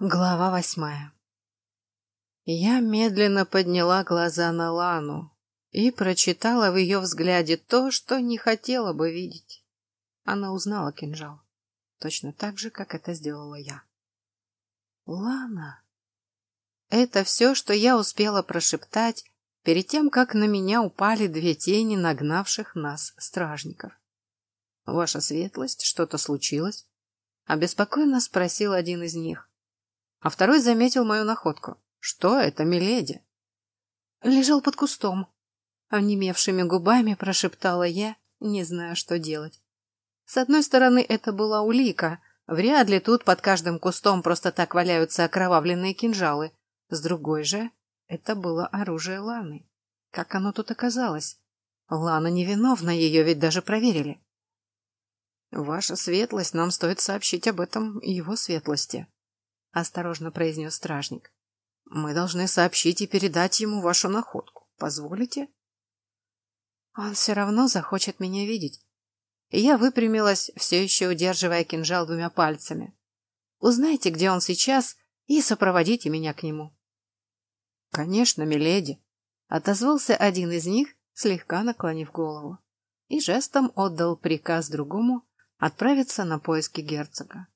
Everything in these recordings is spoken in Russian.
Глава восьмая Я медленно подняла глаза на Лану и прочитала в ее взгляде то, что не хотела бы видеть. Она узнала кинжал, точно так же, как это сделала я. «Лана!» Это все, что я успела прошептать перед тем, как на меня упали две тени нагнавших нас стражников. «Ваша светлость, что-то случилось?» — обеспокоенно спросил один из них а второй заметил мою находку. «Что это, миледи?» Лежал под кустом. Онемевшими губами прошептала я, не зная, что делать. С одной стороны, это была улика. Вряд ли тут под каждым кустом просто так валяются окровавленные кинжалы. С другой же, это было оружие Ланы. Как оно тут оказалось? Лана невиновна, ее ведь даже проверили. Ваша светлость, нам стоит сообщить об этом его светлости осторожно произнес стражник. Мы должны сообщить и передать ему вашу находку. Позволите? Он все равно захочет меня видеть. я выпрямилась, все еще удерживая кинжал двумя пальцами. Узнайте, где он сейчас, и сопроводите меня к нему. Конечно, миледи, отозвался один из них, слегка наклонив голову, и жестом отдал приказ другому отправиться на поиски герцога.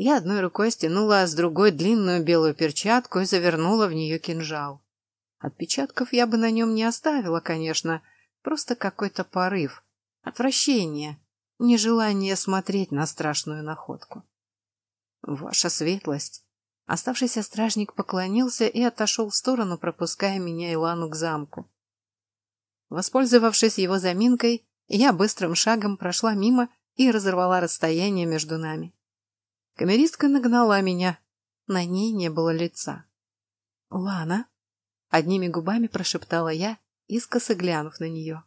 Я одной рукой стянула, а с другой длинную белую перчатку и завернула в нее кинжал. Отпечатков я бы на нем не оставила, конечно, просто какой-то порыв, отвращение, нежелание смотреть на страшную находку. Ваша светлость. Оставшийся стражник поклонился и отошел в сторону, пропуская меня и Лану к замку. Воспользовавшись его заминкой, я быстрым шагом прошла мимо и разорвала расстояние между нами. Камеристка нагнала меня. На ней не было лица. «Лана?» — одними губами прошептала я, искоса глянув на нее.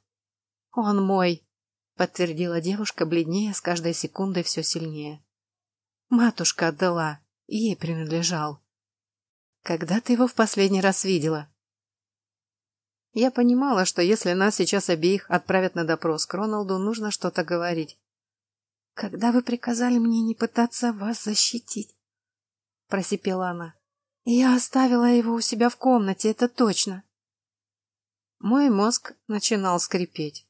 «Он мой!» — подтвердила девушка, бледнее, с каждой секундой все сильнее. «Матушка отдала, ей принадлежал. Когда ты его в последний раз видела?» Я понимала, что если нас сейчас обеих отправят на допрос к Роналду, нужно что-то говорить. «Когда вы приказали мне не пытаться вас защитить?» — просипела она. «Я оставила его у себя в комнате, это точно». Мой мозг начинал скрипеть.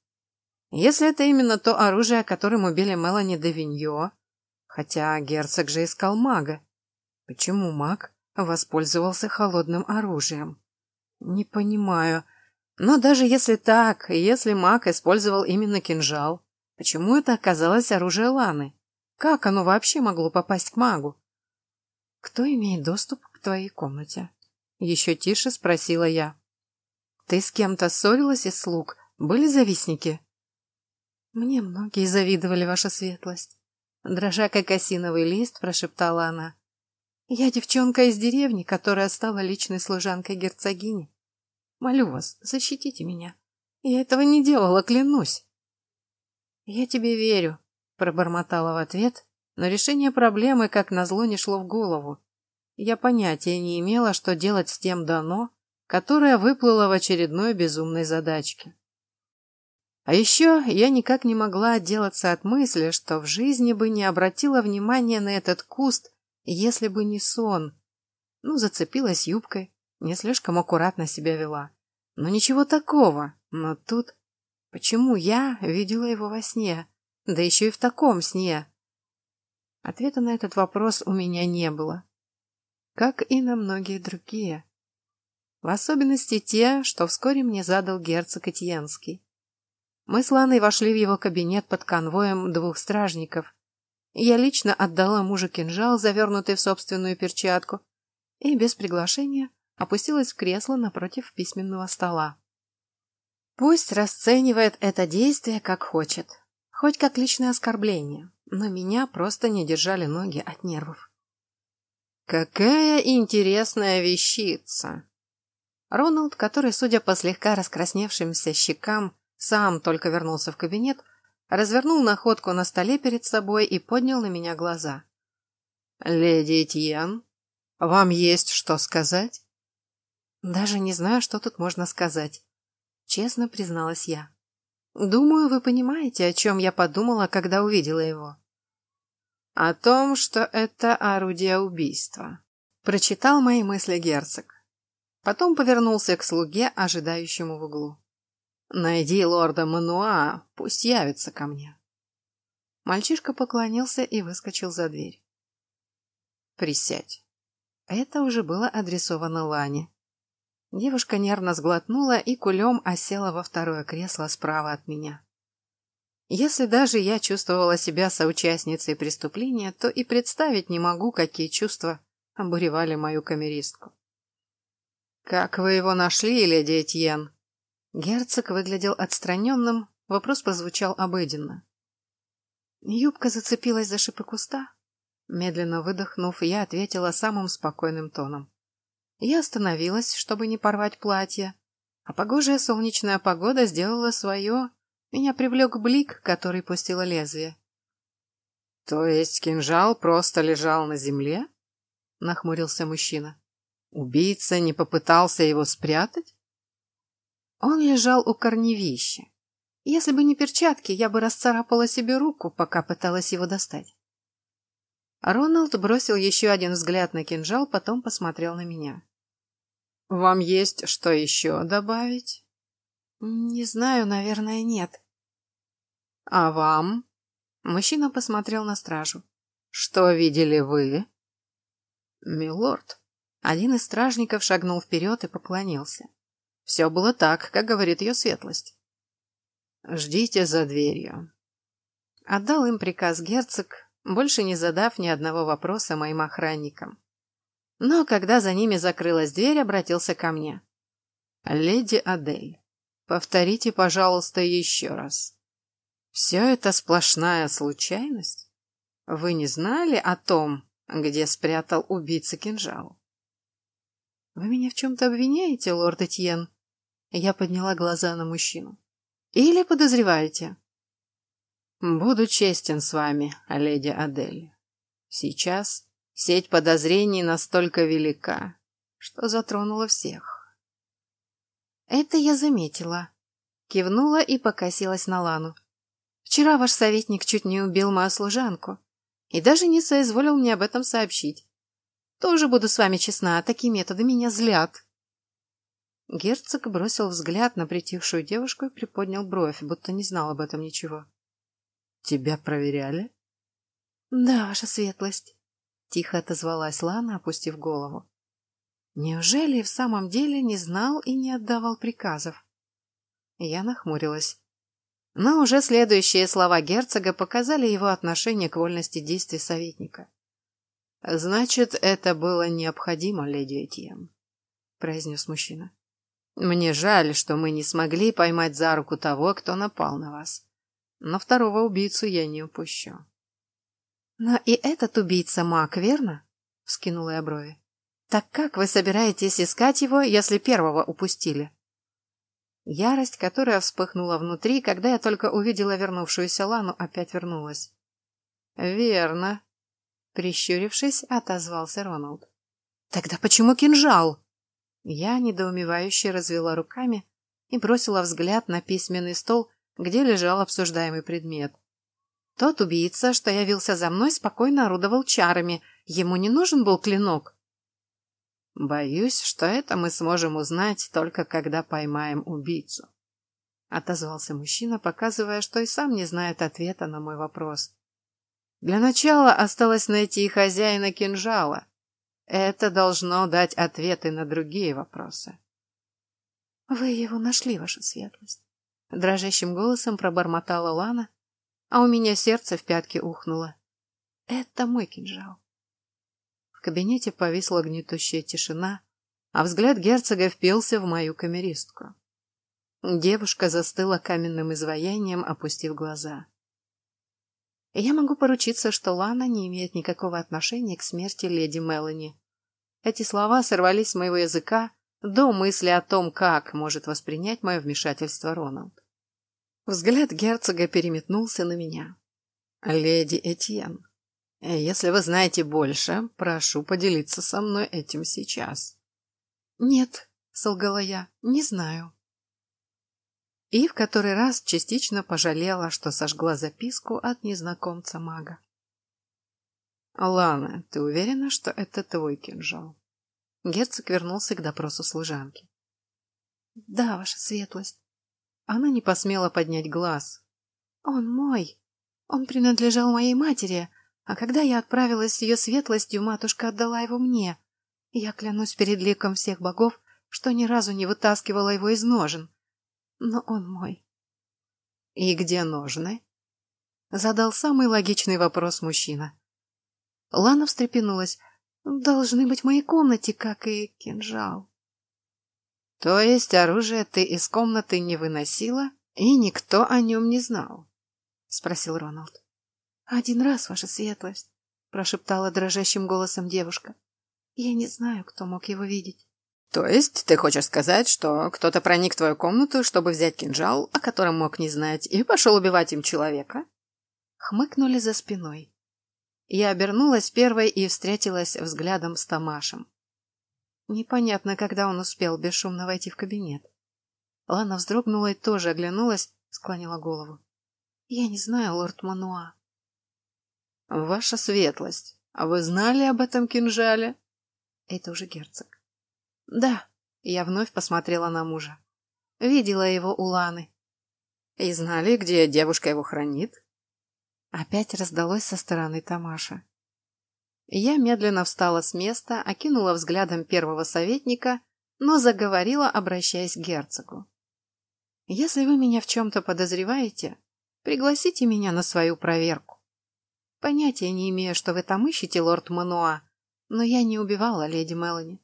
Если это именно то оружие, которым убили Мелани де Виньо, хотя герцог же искал мага, почему маг воспользовался холодным оружием? Не понимаю. Но даже если так, если маг использовал именно кинжал, Почему это оказалось оружие Ланы? Как оно вообще могло попасть к магу? Кто имеет доступ к твоей комнате? Еще тише спросила я. Ты с кем-то ссорилась из слуг? Были завистники? Мне многие завидовали, ваша светлость. Дрожа как осиновый лист, прошептала она. Я девчонка из деревни, которая стала личной служанкой герцогини. Молю вас, защитите меня. Я этого не делала, клянусь. «Я тебе верю», — пробормотала в ответ, но решение проблемы, как назло, не шло в голову. Я понятия не имела, что делать с тем дано, которое выплыло в очередной безумной задачке. А еще я никак не могла отделаться от мысли, что в жизни бы не обратила внимания на этот куст, если бы не сон. Ну, зацепилась юбкой, не слишком аккуратно себя вела. Но ничего такого, но тут Почему я видела его во сне? Да еще и в таком сне. Ответа на этот вопрос у меня не было. Как и на многие другие. В особенности те, что вскоре мне задал герцог Этьенский. Мы с Ланой вошли в его кабинет под конвоем двух стражников. Я лично отдала мужу кинжал, завернутый в собственную перчатку, и без приглашения опустилась в кресло напротив письменного стола. Пусть расценивает это действие как хочет, хоть как личное оскорбление, но меня просто не держали ноги от нервов. Какая интересная вещица! Роналд, который, судя по слегка раскрасневшимся щекам, сам только вернулся в кабинет, развернул находку на столе перед собой и поднял на меня глаза. «Леди Этьен, вам есть что сказать?» «Даже не знаю, что тут можно сказать честно призналась я. Думаю, вы понимаете, о чем я подумала, когда увидела его. О том, что это орудие убийства. Прочитал мои мысли герцог. Потом повернулся к слуге, ожидающему в углу. «Найди лорда Мануа, пусть явится ко мне». Мальчишка поклонился и выскочил за дверь. «Присядь». Это уже было адресовано Лане. Девушка нервно сглотнула и кулем осела во второе кресло справа от меня. Если даже я чувствовала себя соучастницей преступления, то и представить не могу, какие чувства обуревали мою камеристку. «Как вы его нашли, леди Этьен?» Герцог выглядел отстраненным, вопрос прозвучал обыденно. Юбка зацепилась за шипы куста. Медленно выдохнув, я ответила самым спокойным тоном. Я остановилась, чтобы не порвать платье, а погожая солнечная погода сделала свое. Меня привлек блик, который пустило лезвие. — То есть кинжал просто лежал на земле? — нахмурился мужчина. Убийца не попытался его спрятать? Он лежал у корневища. Если бы не перчатки, я бы расцарапала себе руку, пока пыталась его достать. Роналд бросил еще один взгляд на кинжал, потом посмотрел на меня. «Вам есть что еще добавить?» «Не знаю, наверное, нет». «А вам?» Мужчина посмотрел на стражу. «Что видели вы?» «Милорд», один из стражников шагнул вперед и поклонился. Все было так, как говорит ее светлость. «Ждите за дверью». Отдал им приказ герцог, больше не задав ни одного вопроса моим охранникам. Но когда за ними закрылась дверь, обратился ко мне. «Леди Адель, повторите, пожалуйста, еще раз. Все это сплошная случайность? Вы не знали о том, где спрятал убийца кинжал?» «Вы меня в чем-то обвиняете, лорд Этьен?» Я подняла глаза на мужчину. «Или подозреваете?» «Буду честен с вами, леди Адель. Сейчас сеть подозрений настолько велика, что затронула всех». «Это я заметила». Кивнула и покосилась на Лану. «Вчера ваш советник чуть не убил мою служанку и даже не соизволил мне об этом сообщить. Тоже буду с вами честна, такие методы меня злят. Герцог бросил взгляд на притихшую девушку и приподнял бровь, будто не знал об этом ничего. «Тебя проверяли?» «Да, ваша светлость», — тихо отозвалась Лана, опустив голову. «Неужели в самом деле не знал и не отдавал приказов?» Я нахмурилась. Но уже следующие слова герцога показали его отношение к вольности действий советника. «Значит, это было необходимо, леди Этьен», — произнес мужчина. «Мне жаль, что мы не смогли поймать за руку того, кто напал на вас. Но второго убийцу я не упущу». «Но и этот убийца маг, верно?» — вскинула я брови. «Так как вы собираетесь искать его, если первого упустили?» Ярость, которая вспыхнула внутри, когда я только увидела вернувшуюся Лану, опять вернулась. «Верно», Прищурившись, отозвался Роналд. «Тогда почему кинжал?» Я недоумевающе развела руками и бросила взгляд на письменный стол, где лежал обсуждаемый предмет. Тот убийца, что явился за мной, спокойно орудовал чарами. Ему не нужен был клинок. «Боюсь, что это мы сможем узнать только когда поймаем убийцу», — отозвался мужчина, показывая, что и сам не знает ответа на мой вопрос. Для начала осталось найти хозяина кинжала. Это должно дать ответы на другие вопросы. «Вы его нашли, ваша светлость», — дрожащим голосом пробормотала Лана, а у меня сердце в пятке ухнуло. «Это мой кинжал». В кабинете повисла гнетущая тишина, а взгляд герцога впился в мою камеристку. Девушка застыла каменным изваянием, опустив глаза. Я могу поручиться, что Лана не имеет никакого отношения к смерти леди Мелани. Эти слова сорвались с моего языка до мысли о том, как может воспринять мое вмешательство Роналд. Взгляд герцога переметнулся на меня. «Леди Этьен, если вы знаете больше, прошу поделиться со мной этим сейчас». «Нет», — солгала я, — «не знаю» и в который раз частично пожалела, что сожгла записку от незнакомца мага. Лана, ты уверена, что это твой кинжал? Герцог вернулся к допросу служанки. Да, ваша светлость. Она не посмела поднять глаз. Он мой. Он принадлежал моей матери, а когда я отправилась с ее светлостью, матушка отдала его мне. Я клянусь перед ликом всех богов, что ни разу не вытаскивала его из ножен. Но он мой. И где ножны? Задал самый логичный вопрос мужчина. Лана встрепенулась. Должны быть в моей комнате, как и кинжал. То есть оружие ты из комнаты не выносила, и никто о нем не знал? Спросил Роналд. Один раз, ваша светлость, прошептала дрожащим голосом девушка. Я не знаю, кто мог его видеть. То есть ты хочешь сказать, что кто-то проник в твою комнату, чтобы взять кинжал, о котором мог не знать, и пошел убивать им человека? Хмыкнули за спиной. Я обернулась первой и встретилась взглядом с Тамашем. Непонятно, когда он успел бесшумно войти в кабинет. Лана вздрогнула и тоже оглянулась, склонила голову. «Я не знаю, лорд Мануа». «Ваша светлость, а вы знали об этом кинжале?» Это уже герцог. «Да», — я вновь посмотрела на мужа. Видела его у Ланы. «И знали, где девушка его хранит?» Опять раздалось со стороны Тамаша. Я медленно встала с места, окинула взглядом первого советника, но заговорила, обращаясь к герцогу. «Если вы меня в чем-то подозреваете, пригласите меня на свою проверку. Понятия не имею, что вы там ищете, лорд Мануа, но я не убивала леди Мелани.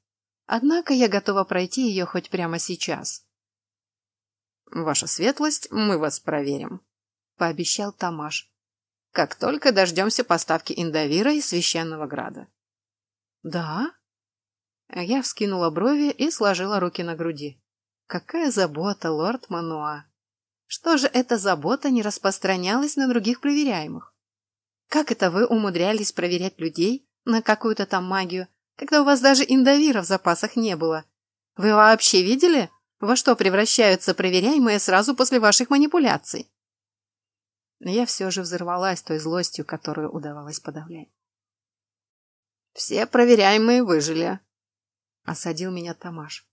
Однако я готова пройти ее хоть прямо сейчас». «Ваша светлость, мы вас проверим», — пообещал Тамаш как только дождемся поставки Индавира из Священного Града. Да? Я вскинула брови и сложила руки на груди. Какая забота, лорд Мануа! Что же эта забота не распространялась на других проверяемых? Как это вы умудрялись проверять людей на какую-то там магию, когда у вас даже индавира в запасах не было? Вы вообще видели, во что превращаются проверяемые сразу после ваших манипуляций? Но я все же взорвалась той злостью, которую удавалось подавлять. «Все проверяемые выжили», — осадил меня Тамаш.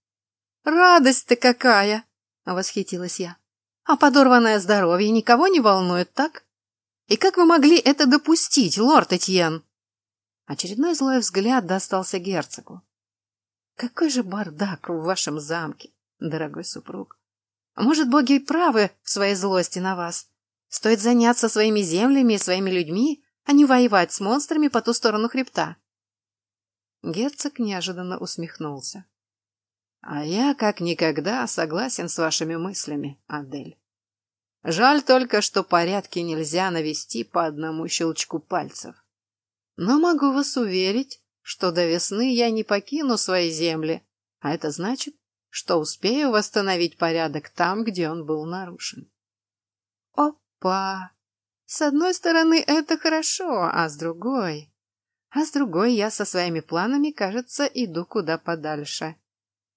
«Радость-то какая!» — восхитилась я. «А подорванное здоровье никого не волнует, так? И как вы могли это допустить, лорд Этьен?» Очередной злой взгляд достался герцогу. «Какой же бардак в вашем замке, дорогой супруг! Может, боги правы в своей злости на вас?» Стоит заняться своими землями и своими людьми, а не воевать с монстрами по ту сторону хребта. Герцог неожиданно усмехнулся. А я как никогда согласен с вашими мыслями, Адель. Жаль только, что порядки нельзя навести по одному щелчку пальцев. Но могу вас уверить, что до весны я не покину свои земли, а это значит, что успею восстановить порядок там, где он был нарушен. О, Па. С одной стороны, это хорошо, а с другой... А с другой я со своими планами, кажется, иду куда подальше.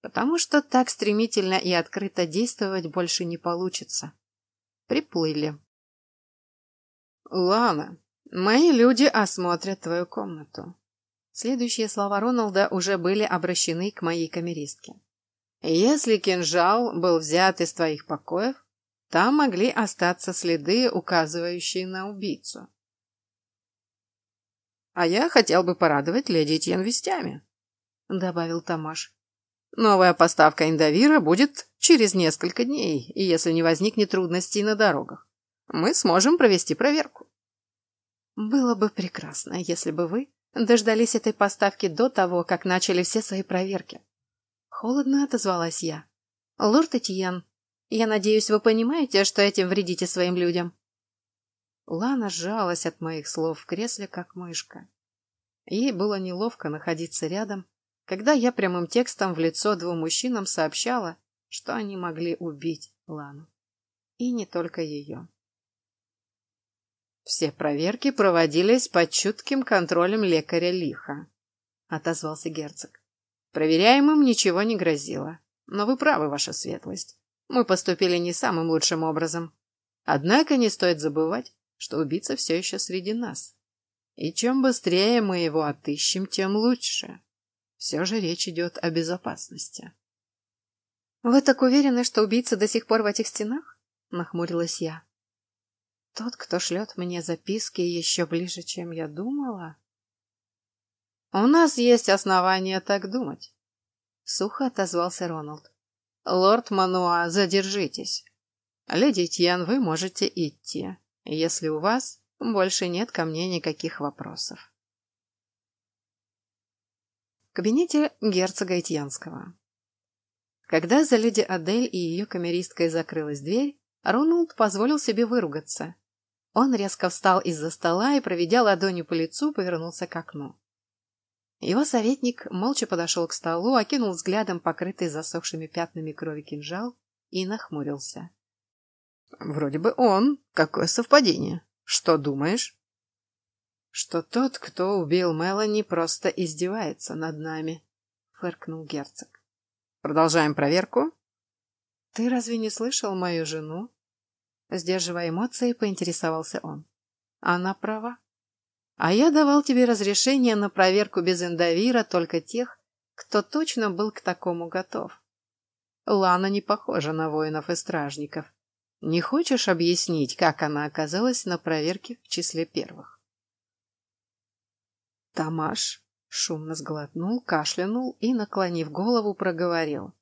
Потому что так стремительно и открыто действовать больше не получится. Приплыли. Лана, мои люди осмотрят твою комнату. Следующие слова Роналда уже были обращены к моей камеристке. Если кинжал был взят из твоих покоев, там могли остаться следы, указывающие на убийцу. «А я хотел бы порадовать леди Тьен вестями», — добавил Тамаш. «Новая поставка индовира будет через несколько дней, и если не возникнет трудностей на дорогах, мы сможем провести проверку». «Было бы прекрасно, если бы вы дождались этой поставки до того, как начали все свои проверки». Холодно отозвалась я. «Лорд Этьен, я надеюсь, вы понимаете, что этим вредите своим людям?» Лана сжалась от моих слов в кресле, как мышка. Ей было неловко находиться рядом, когда я прямым текстом в лицо двум мужчинам сообщала, что они могли убить Лану. И не только ее. «Все проверки проводились под чутким контролем лекаря Лиха», — отозвался герцог. «Проверяемым ничего не грозило, но вы правы, ваша светлость. Мы поступили не самым лучшим образом. Однако не стоит забывать, что убийца все еще среди нас. И чем быстрее мы его отыщем, тем лучше. Все же речь идет о безопасности. «Вы так уверены, что убийца до сих пор в этих стенах?» — нахмурилась я. «Тот, кто шлет мне записки еще ближе, чем я думала?» «У нас есть основания так думать», — сухо отозвался Роналд. «Лорд Мануа, задержитесь. Леди Тьян, вы можете идти, если у вас больше нет ко мне никаких вопросов». Кабинете герцога Итьянского. Когда за леди Адель и ее камеристкой закрылась дверь, Роналд позволил себе выругаться. Он резко встал из-за стола и, проведя ладонью по лицу, повернулся к окну. Его советник молча подошел к столу, окинул взглядом покрытый засохшими пятнами крови кинжал и нахмурился. «Вроде бы он. Какое совпадение. Что думаешь?» «Что тот, кто убил Мелани, просто издевается над нами», — фыркнул герцог. Продолжаем проверку. Ты разве не слышал мою жену? Сдерживая эмоции, поинтересовался он. Она права. А я давал тебе разрешение на проверку без эндовира только тех, кто точно был к такому готов. Лана не похожа на воинов и стражников. Не хочешь объяснить, как она оказалась на проверке в числе первых? Тамаш Шумно сглотнул, кашлянул и, наклонив голову, проговорил.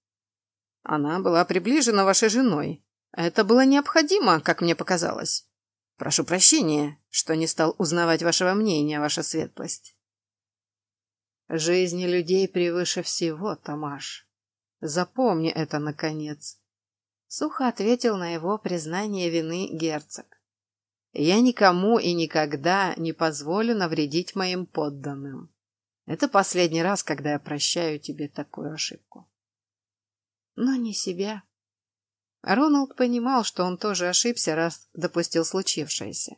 Она была приближена вашей женой. Это было необходимо, как мне показалось. Прошу прощения, что не стал узнавать вашего мнения, ваша светлость. Жизни людей превыше всего, Тамаш. Запомни это, наконец. Сухо ответил на его признание вины герцог. Я никому и никогда не позволю навредить моим подданным. Это последний раз, когда я прощаю тебе такую ошибку. Но не себя. Роналд понимал, что он тоже ошибся, раз допустил случившееся.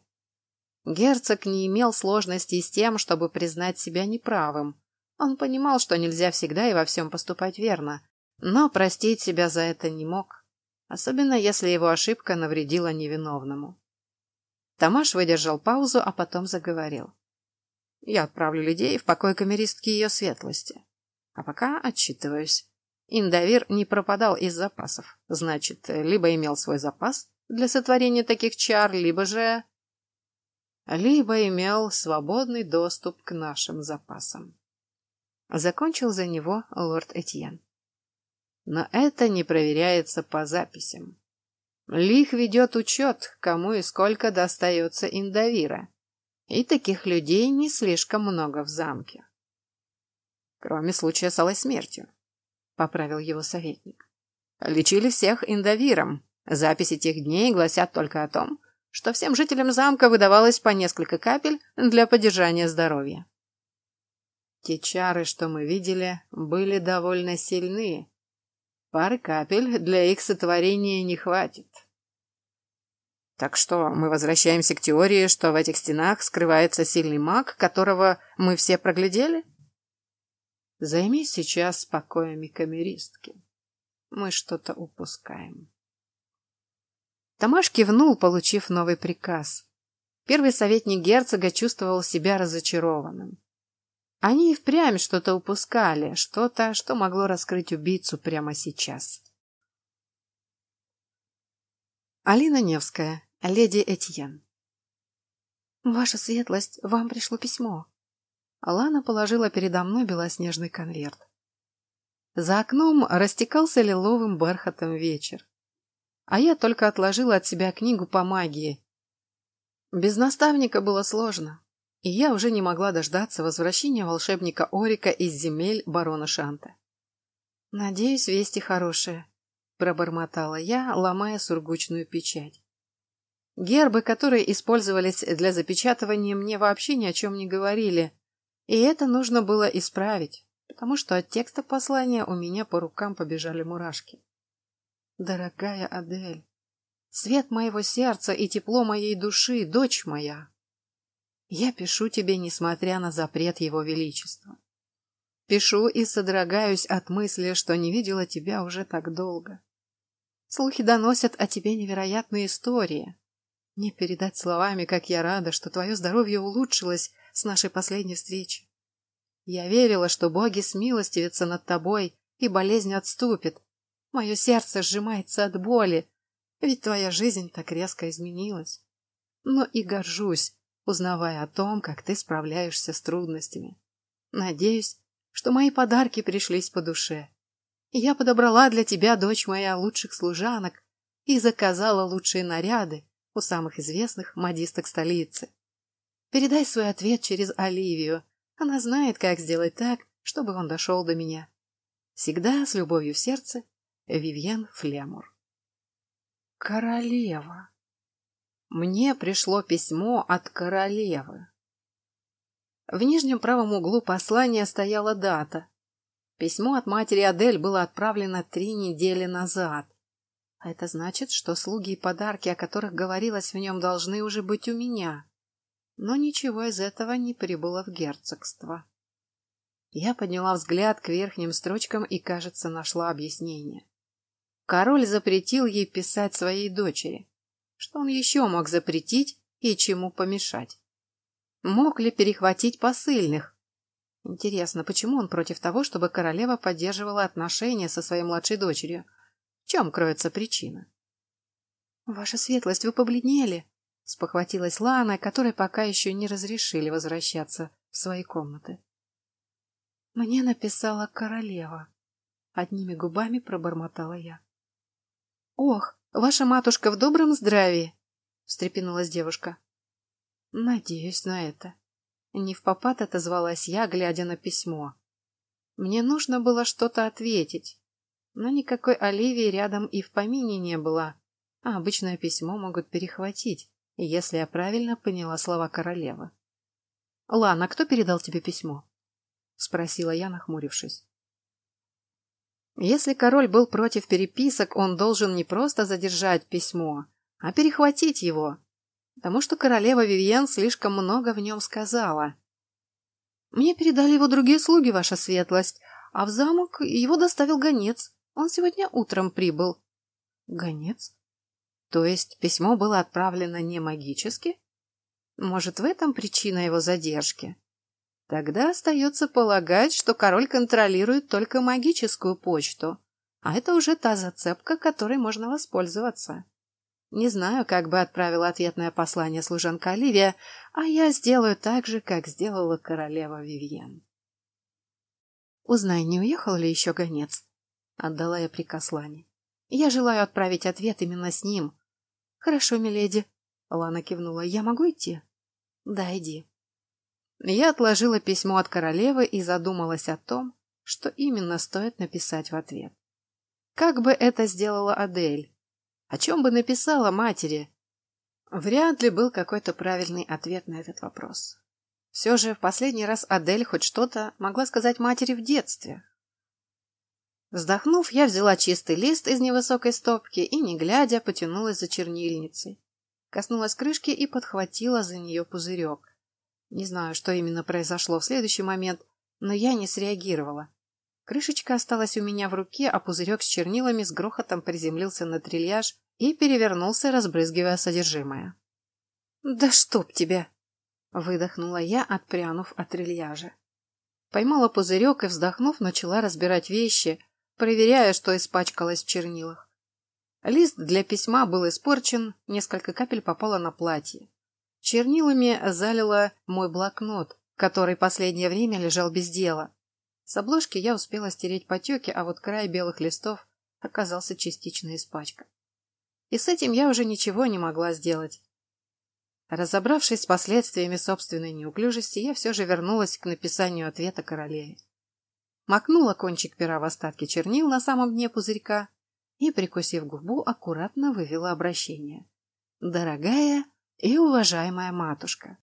Герцог не имел сложностей с тем, чтобы признать себя неправым. Он понимал, что нельзя всегда и во всем поступать верно, но простить себя за это не мог, особенно если его ошибка навредила невиновному. Тамаш выдержал паузу, а потом заговорил. Я отправлю людей в покой камеристки ее светлости. А пока отчитываюсь. Индавир не пропадал из запасов. Значит, либо имел свой запас для сотворения таких чар, либо же... Либо имел свободный доступ к нашим запасам. Закончил за него лорд Этьен. Но это не проверяется по записям. Лих ведет учет, кому и сколько достается Индавира и таких людей не слишком много в замке. Кроме случая с алой смертью, поправил его советник. Лечили всех индовиром. Записи тех дней гласят только о том, что всем жителям замка выдавалось по несколько капель для поддержания здоровья. Те чары, что мы видели, были довольно сильны. Пары капель для их сотворения не хватит. Так что мы возвращаемся к теории, что в этих стенах скрывается сильный маг, которого мы все проглядели? Займись сейчас покоями камеристки. Мы что-то упускаем. Тамаш кивнул, получив новый приказ. Первый советник герцога чувствовал себя разочарованным. Они и впрямь что-то упускали, что-то, что могло раскрыть убийцу прямо сейчас. Алина Невская, леди Этьен. «Ваша светлость, вам пришло письмо». Лана положила передо мной белоснежный конверт. За окном растекался лиловым бархатом вечер. А я только отложила от себя книгу по магии. Без наставника было сложно, и я уже не могла дождаться возвращения волшебника Орика из земель барона Шанта. «Надеюсь, вести хорошие», — пробормотала я, ломая сургучную печать. Гербы, которые использовались для запечатывания, мне вообще ни о чем не говорили, и это нужно было исправить, потому что от текста послания у меня по рукам побежали мурашки. Дорогая Адель, свет моего сердца и тепло моей души, дочь моя, я пишу тебе, несмотря на запрет его величества. Пишу и содрогаюсь от мысли, что не видела тебя уже так долго. Слухи доносят о тебе невероятные истории, не передать словами, как я рада, что твое здоровье улучшилось с нашей последней встречи. Я верила, что боги смилостивятся над тобой, и болезнь отступит. Мое сердце сжимается от боли, ведь твоя жизнь так резко изменилась. Но и горжусь, узнавая о том, как ты справляешься с трудностями. Надеюсь, что мои подарки пришлись по душе. Я подобрала для тебя, дочь моя, лучших служанок и заказала лучшие наряды у самых известных модисток столицы. Передай свой ответ через Оливию. Она знает, как сделать так, чтобы он дошел до меня. Всегда с любовью в сердце, Вивьен Флемур. Королева. Мне пришло письмо от королевы. В нижнем правом углу послания стояла дата. Письмо от матери Адель было отправлено три недели назад. А это значит, что слуги и подарки, о которых говорилось в нем, должны уже быть у меня. Но ничего из этого не прибыло в герцогство. Я подняла взгляд к верхним строчкам и, кажется, нашла объяснение. Король запретил ей писать своей дочери. Что он еще мог запретить и чему помешать? Мог ли перехватить посыльных? Интересно, почему он против того, чтобы королева поддерживала отношения со своей младшей дочерью? В чем кроется причина? «Ваша светлость, вы побледнели!» — спохватилась Лана, которой пока еще не разрешили возвращаться в свои комнаты. «Мне написала королева», — одними губами пробормотала я. «Ох, ваша матушка в добром здравии!» — встрепенулась девушка. «Надеюсь на это». Не в попад отозвалась я, глядя на письмо. Мне нужно было что-то ответить, но никакой Оливии рядом и в помине не было, а обычное письмо могут перехватить, если я правильно поняла слова королевы. «Лана, кто передал тебе письмо?» — спросила я, нахмурившись. Если король был против переписок, он должен не просто задержать письмо, а перехватить его, потому что королева Вивьен слишком много в нем сказала. Мне передали его другие слуги, ваша светлость, а в замок его доставил гонец. Он сегодня утром прибыл. Гонец? То есть письмо было отправлено не магически? Может, в этом причина его задержки? Тогда остается полагать, что король контролирует только магическую почту, а это уже та зацепка, которой можно воспользоваться. Не знаю, как бы отправила ответное послание служанка Оливия, а я сделаю так же, как сделала королева Вивьен. Узнай, не уехал ли еще гонец? Отдала я приказ Лане. Я желаю отправить ответ именно с ним. Хорошо, миледи. Лана кивнула. Я могу идти? Да, иди. Я отложила письмо от королевы и задумалась о том, что именно стоит написать в ответ. Как бы это сделала Адель? О чем бы написала матери? Вряд ли был какой-то правильный ответ на этот вопрос. Все же в последний раз Адель хоть что-то могла сказать матери в детстве. Вздохнув, я взяла чистый лист из невысокой стопки и, не глядя, потянулась за чернильницей. Коснулась крышки и подхватила за нее пузырек. Не знаю, что именно произошло в следующий момент, но я не среагировала. Крышечка осталась у меня в руке, а пузырек с чернилами с грохотом приземлился на трильяж и перевернулся, разбрызгивая содержимое. «Да чтоб тебя!» — выдохнула я, отпрянув от трильяжа. Поймала пузырек и, вздохнув, начала разбирать вещи, проверяя, что испачкалось в чернилах. Лист для письма был испорчен, несколько капель попало на платье. Чернилами залила мой блокнот, который последнее время лежал без дела. С обложки я успела стереть потеки, а вот край белых листов оказался частично испачкан. И с этим я уже ничего не могла сделать. Разобравшись с последствиями собственной неуклюжести, я все же вернулась к написанию ответа королеве. Макнула кончик пера в остатки чернил на самом дне пузырька и, прикусив губу, аккуратно вывела обращение. «Дорогая и уважаемая матушка.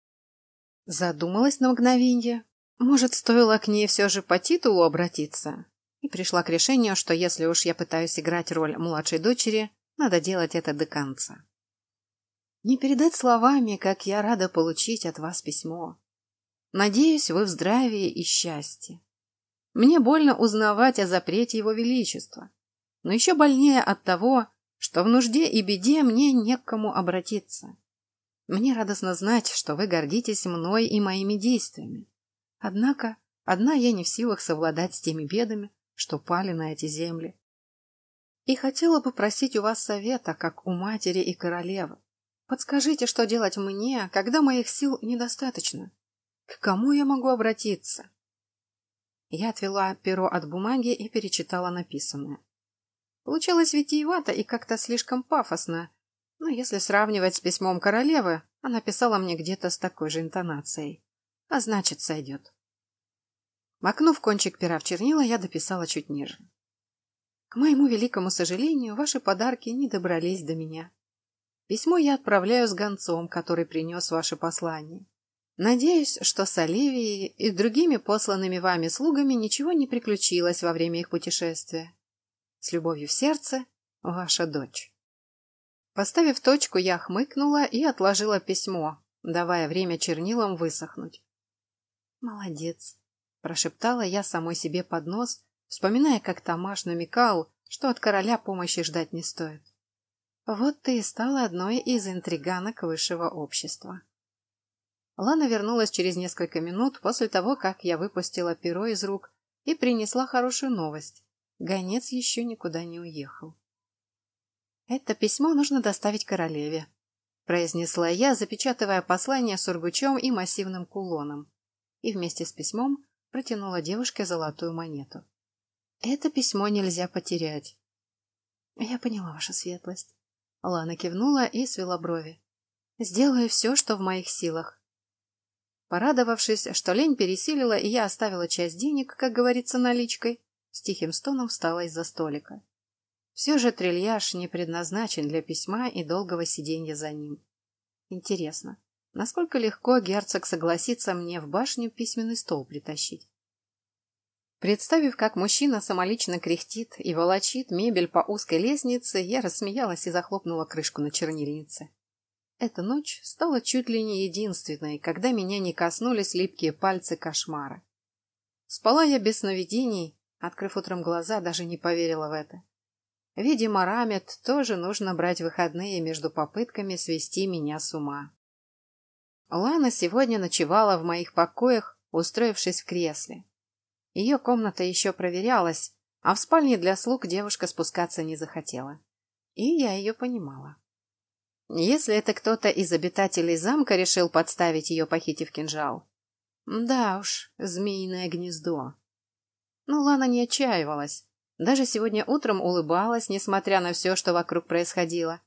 Задумалась на мгновенье. Может, стоило к ней все же по титулу обратиться? И пришла к решению, что если уж я пытаюсь играть роль младшей дочери, надо делать это до конца. Не передать словами, как я рада получить от вас письмо. Надеюсь, вы в здравии и счастье. Мне больно узнавать о запрете его величества, но еще больнее от того, что в нужде и беде мне не к кому обратиться. Мне радостно знать, что вы гордитесь мной и моими действиями. Однако, одна я не в силах совладать с теми бедами, что пали на эти земли. И хотела бы просить у вас совета, как у матери и королевы. Подскажите, что делать мне, когда моих сил недостаточно? К кому я могу обратиться? Я отвела перо от бумаги и перечитала написанное. Получалось витиевато и как-то слишком пафосно, но если сравнивать с письмом королевы, она писала мне где-то с такой же интонацией. А значит, сойдет. Макнув кончик пера в чернила, я дописала чуть ниже. К моему великому сожалению, ваши подарки не добрались до меня. Письмо я отправляю с гонцом, который принес ваше послание. Надеюсь, что с Оливией и другими посланными вами слугами ничего не приключилось во время их путешествия. С любовью в сердце, ваша дочь. Поставив точку, я хмыкнула и отложила письмо, давая время чернилам высохнуть. «Молодец», – прошептала я самой себе под нос, вспоминая, как Тамаш намекал, что от короля помощи ждать не стоит. «Вот ты и стала одной из интриганок высшего общества». Лана вернулась через несколько минут после того, как я выпустила перо из рук и принесла хорошую новость. Гонец еще никуда не уехал. «Это письмо нужно доставить королеве», — произнесла я, запечатывая послание сургучом и массивным кулоном, и вместе с письмом протянула девушке золотую монету. «Это письмо нельзя потерять». «Я поняла, ваша светлость». Лана кивнула и свела брови. «Сделаю все, что в моих силах. Порадовавшись, что лень пересилила, и я оставила часть денег, как говорится, наличкой, с тихим стоном встала из-за столика. Все же трильяж не предназначен для письма и долгого сиденья за ним. Интересно, насколько легко герцог согласится мне в башню письменный стол притащить? Представив, как мужчина самолично кряхтит и волочит мебель по узкой лестнице, я рассмеялась и захлопнула крышку на чернильнице. Эта ночь стала чуть ли не единственной, когда меня не коснулись липкие пальцы кошмара. Спала я без сновидений, открыв утром глаза, даже не поверила в это. Видимо, Рамет тоже нужно брать выходные между попытками свести меня с ума. Лана сегодня ночевала в моих покоях, устроившись в кресле. Ее комната еще проверялась, а в спальне для слуг девушка спускаться не захотела. И я ее понимала. Если это кто-то из обитателей замка решил подставить ее, похитив кинжал. Да уж, змеиное гнездо. Но Лана не отчаивалась. Даже сегодня утром улыбалась, несмотря на все, что вокруг происходило.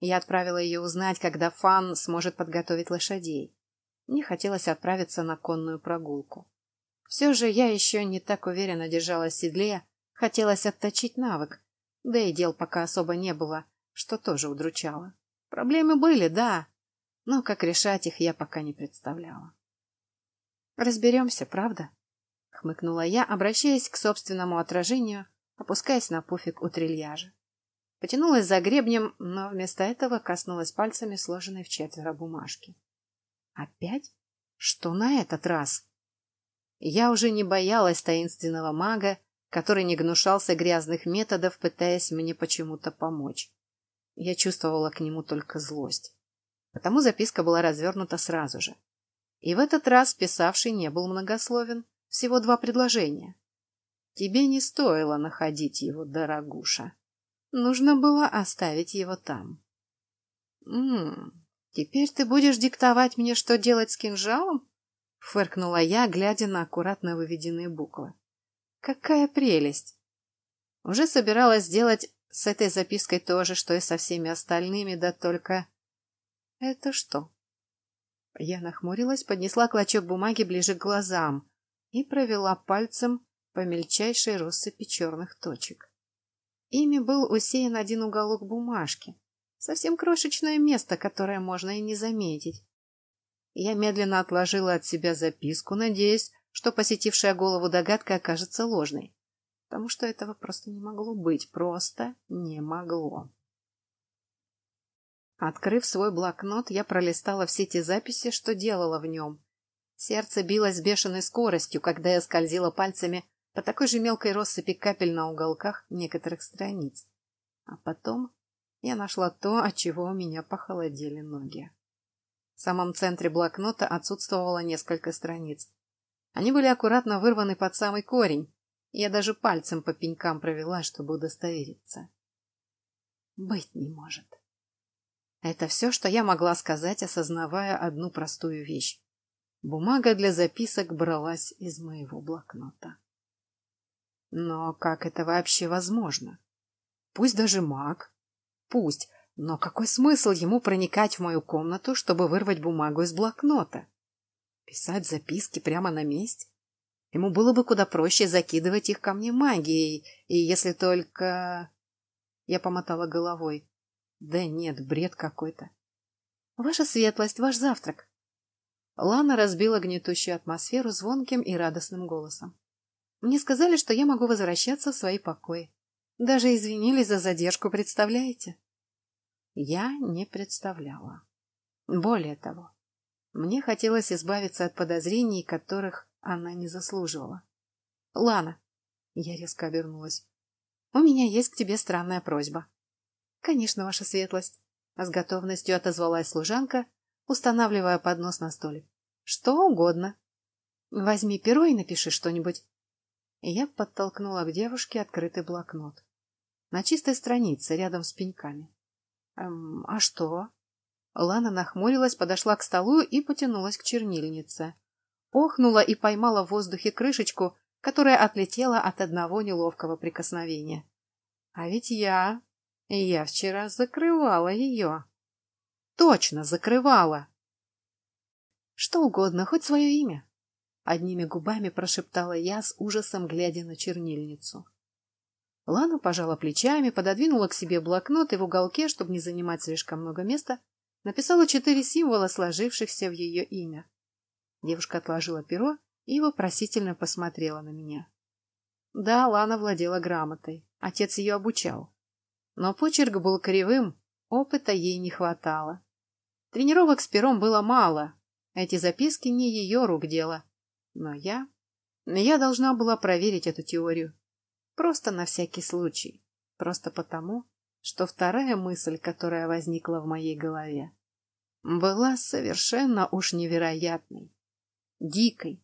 Я отправила ее узнать, когда Фан сможет подготовить лошадей. Мне хотелось отправиться на конную прогулку. Все же я еще не так уверенно держалась в седле, хотелось отточить навык, да и дел пока особо не было, что тоже удручало. Проблемы были, да, но как решать их я пока не представляла. «Разберемся, правда?» — хмыкнула я, обращаясь к собственному отражению, опускаясь на пуфик у трильяжа. Потянулась за гребнем, но вместо этого коснулась пальцами сложенной в четверо бумажки. «Опять? Что на этот раз?» Я уже не боялась таинственного мага, который не гнушался грязных методов, пытаясь мне почему-то помочь. Я чувствовала к нему только злость. Потому записка была развернута сразу же. И в этот раз писавший не был многословен, всего два предложения. Тебе не стоило находить его, дорогуша. Нужно было оставить его там. Ммм, теперь ты будешь диктовать мне, что делать с кинжалом? Фыркнула я, глядя на аккуратно выведенные буквы. Какая прелесть! Уже собиралась сделать с этой запиской то же, что и со всеми остальными, да только... Это что? Я нахмурилась, поднесла клочок бумаги ближе к глазам и провела пальцем по мельчайшей россыпи черных точек. Ими был усеян один уголок бумажки, совсем крошечное место, которое можно и не заметить. Я медленно отложила от себя записку, надеясь, что посетившая голову догадка окажется ложной потому что этого просто не могло быть, просто не могло. Открыв свой блокнот, я пролистала все те записи, что делала в нем. Сердце билось с бешеной скоростью, когда я скользила пальцами по такой же мелкой россыпи капель на уголках некоторых страниц. А потом я нашла то, от чего у меня похолодели ноги. В самом центре блокнота отсутствовало несколько страниц. Они были аккуратно вырваны под самый корень, я даже пальцем по пенькам провела, чтобы удостовериться. Быть не может. Это все, что я могла сказать, осознавая одну простую вещь. Бумага для записок бралась из моего блокнота. Но как это вообще возможно? Пусть даже маг. Пусть. Но какой смысл ему проникать в мою комнату, чтобы вырвать бумагу из блокнота? Писать записки прямо на месте? Ему было бы куда проще закидывать их ко мне магией, и если только... Я помотала головой. Да нет, бред какой-то. Ваша светлость, ваш завтрак. Лана разбила гнетущую атмосферу звонким и радостным голосом. Мне сказали, что я могу возвращаться в свои покои. Даже извинились за задержку, представляете? Я не представляла. Более того, мне хотелось избавиться от подозрений, которых она не заслуживала. Лана, я резко обернулась. У меня есть к тебе странная просьба. Конечно, ваша светлость. С готовностью отозвалась служанка, устанавливая поднос на столик. Что угодно. Возьми перо и напиши что-нибудь. Я подтолкнула к девушке открытый блокнот. На чистой странице, рядом с пеньками. Эм, а что? Лана нахмурилась, подошла к столу и потянулась к чернильнице. Охнула и поймала в воздухе крышечку, которая отлетела от одного неловкого прикосновения. А ведь я я вчера закрывала ее. Точно закрывала. Что угодно, хоть свое имя. Одними губами прошептала я с ужасом, глядя на чернильницу. Лана пожала плечами, пододвинула к себе блокнот и в уголке, чтобы не занимать слишком много места, написала четыре символа, сложившихся в ее имя. Девушка отложила перо и вопросительно посмотрела на меня. Да, Лана владела грамотой. Отец ее обучал. Но почерк был кривым, опыта ей не хватало. Тренировок с пером было мало, эти записки не ее рук дело. Но я... Я должна была проверить эту теорию. Просто на всякий случай. Просто потому, что вторая мысль, которая возникла в моей голове, была совершенно уж невероятной, дикой.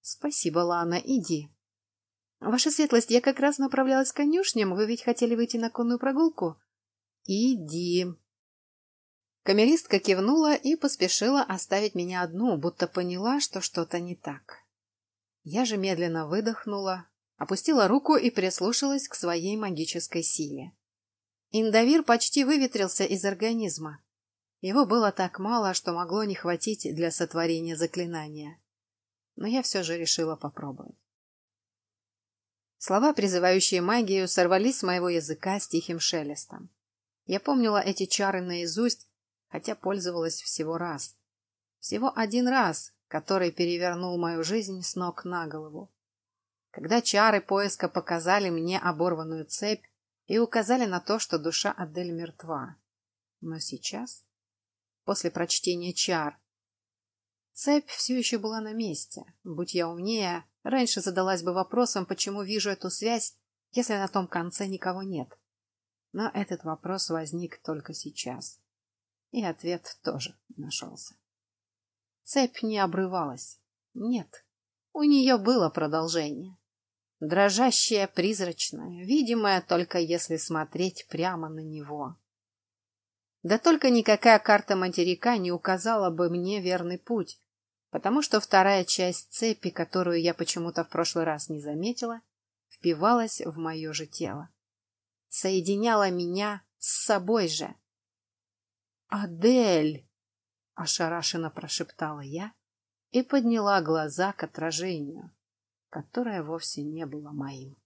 Спасибо, Лана, иди. Ваша светлость, я как раз направлялась к конюшням. Вы ведь хотели выйти на конную прогулку? Иди. Камеристка кивнула и поспешила оставить меня одну, будто поняла, что что-то не так. Я же медленно выдохнула, опустила руку и прислушалась к своей магической силе. Индовир почти выветрился из организма. Его было так мало, что могло не хватить для сотворения заклинания. Но я все же решила попробовать. Слова, призывающие магию, сорвались с моего языка с тихим шелестом. Я помнила эти чары наизусть, хотя пользовалась всего раз. Всего один раз, который перевернул мою жизнь с ног на голову. Когда чары поиска показали мне оборванную цепь и указали на то, что душа Адель мертва. Но сейчас, после прочтения чар, цепь все еще была на месте. Будь я умнее, Раньше задалась бы вопросом, почему вижу эту связь, если на том конце никого нет. Но этот вопрос возник только сейчас. И ответ тоже нашелся. Цепь не обрывалась. Нет, у нее было продолжение. Дрожащее, призрачное, видимое только если смотреть прямо на него. Да только никакая карта материка не указала бы мне верный путь, потому что вторая часть цепи, которую я почему-то в прошлый раз не заметила, впивалась в мое же тело. Соединяла меня с собой же. «Адель!» — ошарашенно прошептала я и подняла глаза к отражению, которое вовсе не было моим.